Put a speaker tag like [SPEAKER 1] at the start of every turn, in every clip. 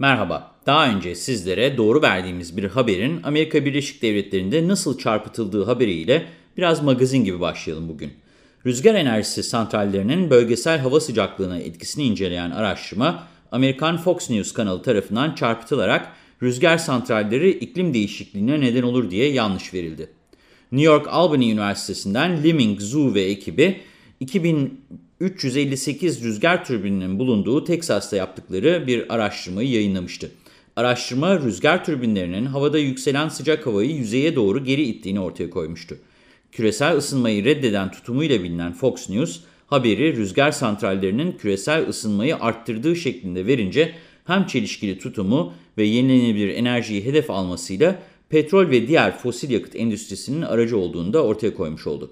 [SPEAKER 1] Merhaba, daha önce sizlere doğru verdiğimiz bir haberin Amerika Birleşik Devletleri'nde nasıl çarpıtıldığı haberiyle biraz magazin gibi başlayalım bugün. Rüzgar enerjisi santrallerinin bölgesel hava sıcaklığına etkisini inceleyen araştırma, Amerikan Fox News kanalı tarafından çarpıtılarak rüzgar santralleri iklim değişikliğine neden olur diye yanlış verildi. New York Albany Üniversitesi'nden Liming Zhu ve ekibi 2358 rüzgar türbininin bulunduğu Teksas'ta yaptıkları bir araştırmayı yayınlamıştı. Araştırma rüzgar türbinlerinin havada yükselen sıcak havayı yüzeye doğru geri ittiğini ortaya koymuştu. Küresel ısınmayı reddeden tutumuyla bilinen Fox News, haberi rüzgar santrallerinin küresel ısınmayı arttırdığı şeklinde verince hem çelişkili tutumu ve yenilenebilir enerjiyi hedef almasıyla petrol ve diğer fosil yakıt endüstrisinin aracı olduğunu da ortaya koymuş oldu.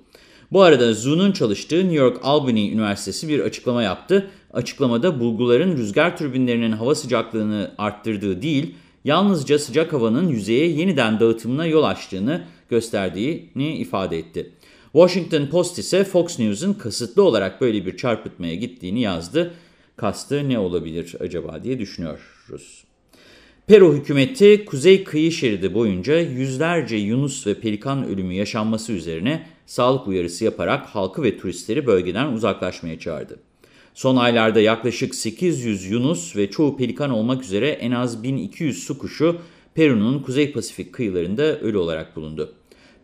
[SPEAKER 1] Bu arada Zhu'nun çalıştığı New York Albany Üniversitesi bir açıklama yaptı. Açıklamada bulguların rüzgar türbinlerinin hava sıcaklığını arttırdığı değil, yalnızca sıcak havanın yüzeye yeniden dağıtımına yol açtığını gösterdiğini ifade etti. Washington Post ise Fox News'un kasıtlı olarak böyle bir çarpıtmaya gittiğini yazdı. Kastı ne olabilir acaba diye düşünüyoruz. Peru hükümeti kuzey kıyı şeridi boyunca yüzlerce yunus ve pelikan ölümü yaşanması üzerine sağlık uyarısı yaparak halkı ve turistleri bölgeden uzaklaşmaya çağırdı. Son aylarda yaklaşık 800 yunus ve çoğu pelikan olmak üzere en az 1200 su kuşu Peru'nun Kuzey Pasifik kıyılarında ölü olarak bulundu.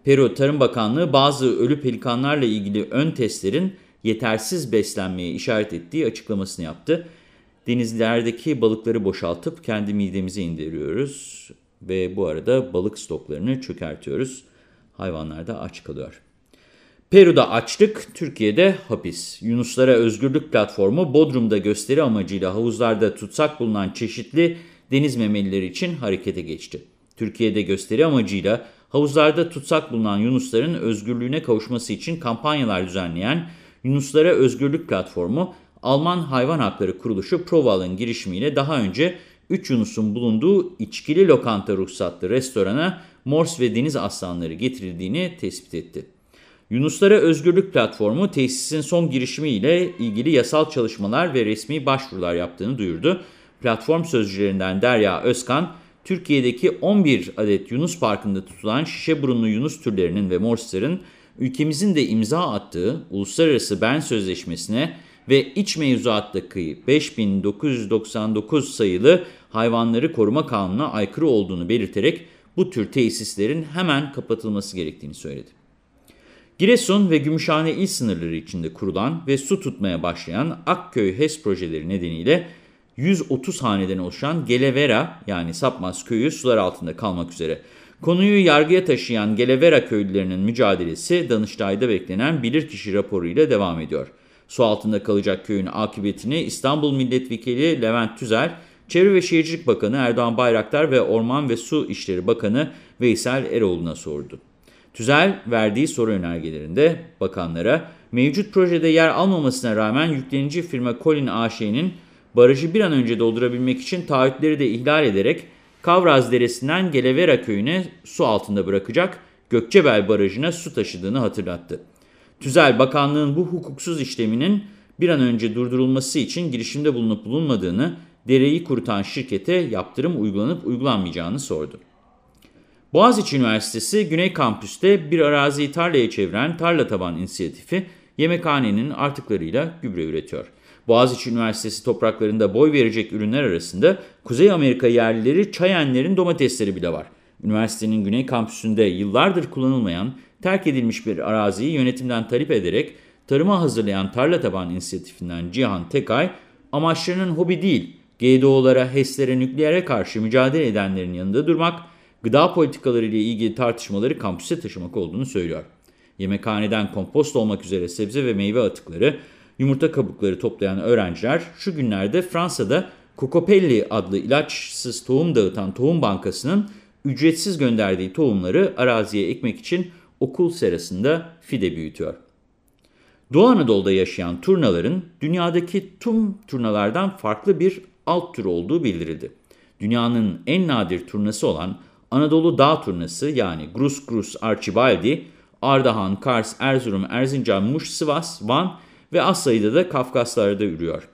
[SPEAKER 1] Peru Tarım Bakanlığı bazı ölü pelikanlarla ilgili ön testlerin yetersiz beslenmeye işaret ettiği açıklamasını yaptı. Denizlerdeki balıkları boşaltıp kendi midemize indiriyoruz ve bu arada balık stoklarını çökertiyoruz. Hayvanlar da aç kalıyor. Peru'da açlık, Türkiye'de hapis. Yunuslara Özgürlük Platformu Bodrum'da gösteri amacıyla havuzlarda tutsak bulunan çeşitli deniz memelileri için harekete geçti. Türkiye'de gösteri amacıyla havuzlarda tutsak bulunan yunusların özgürlüğüne kavuşması için kampanyalar düzenleyen Yunuslara Özgürlük Platformu, Alman Hayvan Hakları Kuruluşu Proval'ın girişimiyle daha önce 3 Yunus'un bulunduğu içkili lokanta ruhsatlı restorana mors ve deniz aslanları getirildiğini tespit etti. Yunuslara Özgürlük Platformu tesisin son girişimiyle ilgili yasal çalışmalar ve resmi başvurular yaptığını duyurdu. Platform sözcülerinden Derya Özkan, Türkiye'deki 11 adet Yunus Parkı'nda tutulan şişe burunlu Yunus türlerinin ve morsların ülkemizin de imza attığı Uluslararası Bern Sözleşmesi'ne ve iç mevzuattaki 5999 sayılı hayvanları koruma kanununa aykırı olduğunu belirterek bu tür tesislerin hemen kapatılması gerektiğini söyledi. Giresun ve Gümüşhane il sınırları içinde kurulan ve su tutmaya başlayan Akköy HES projeleri nedeniyle 130 haneden oluşan Gelevera yani Sapmaz köyü sular altında kalmak üzere. Konuyu yargıya taşıyan Gelevera köylülerinin mücadelesi Danıştay'da beklenen bilirkişi raporuyla devam ediyor. Su altında kalacak köyün akıbetini İstanbul Milletvekili Levent Tüzel, Çevre ve Şehircilik Bakanı Erdoğan Bayraktar ve Orman ve Su İşleri Bakanı Veysel Eroğlu'na sordu. Tüzel verdiği soru önergelerinde bakanlara mevcut projede yer almamasına rağmen yüklenici firma Colin AŞ'nin barajı bir an önce doldurabilmek için taahhütleri de ihlal ederek Kavraz Deresi'nden Gelevera köyüne su altında bırakacak Gökçebel Barajı'na su taşıdığını hatırlattı. Tüzel bakanlığın bu hukuksuz işleminin bir an önce durdurulması için girişimde bulunup bulunmadığını, dereyi kurutan şirkete yaptırım uygulanıp uygulanmayacağını sordu. Boğaziçi Üniversitesi Güney Kampüs'te bir araziyi tarlaya çeviren Tarla Taban inisiyatifi yemekhanenin artıklarıyla gübre üretiyor. Boğaziçi Üniversitesi topraklarında boy verecek ürünler arasında Kuzey Amerika yerlileri çayenlerin domatesleri bile var. Üniversitenin Güney Kampüsü'nde yıllardır kullanılmayan, terk edilmiş bir araziyi yönetimden talep ederek tarıma hazırlayan Tarla Taban inisiyatifinden Cihan Tekay, amaçlarının hobi değil, GDO'lara, HES'lere, nükleere karşı mücadele edenlerin yanında durmak, gıda politikaları ile ilgili tartışmaları kampüse taşımak olduğunu söylüyor. Yemekhaneden kompost olmak üzere sebze ve meyve atıkları, yumurta kabukları toplayan öğrenciler şu günlerde Fransa'da Cocopelli adlı ilaçsız tohum dağıtan tohum bankasının ücretsiz gönderdiği tohumları araziye ekmek için okul serasında fide büyütüyor. Doğu Anadolu'da yaşayan turnaların dünyadaki tüm turnalardan farklı bir alt tür olduğu bildirildi. Dünyanın en nadir turnası olan Anadolu Dağ Turnası yani Grus Grus Archibaldi, Ardahan, Kars, Erzurum, Erzincan, Muş, Sivas, Van ve az sayıda da Kafkaslarda ürüyor.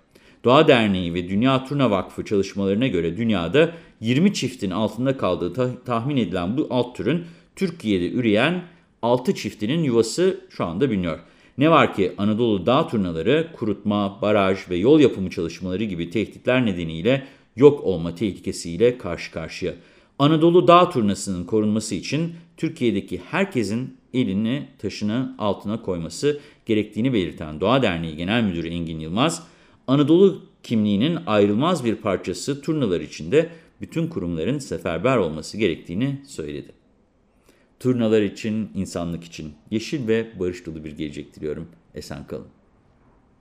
[SPEAKER 1] Doğa Derneği ve Dünya Turna Vakfı çalışmalarına göre dünyada 20 çiftin altında kaldığı ta tahmin edilen bu alt türün Türkiye'de üreyen 6 çiftinin yuvası şu anda biliniyor. Ne var ki Anadolu dağ turnaları kurutma, baraj ve yol yapımı çalışmaları gibi tehditler nedeniyle yok olma tehlikesiyle karşı karşıya. Anadolu dağ turnasının korunması için Türkiye'deki herkesin elini taşını altına koyması gerektiğini belirten Doğa Derneği Genel Müdürü Engin Yılmaz, Anadolu kimliğinin ayrılmaz bir parçası turnalar içinde bütün kurumların seferber olması gerektiğini söyledi. Turnalar için, insanlık için yeşil ve barış dolu bir gelecek diliyorum. Esen kalın.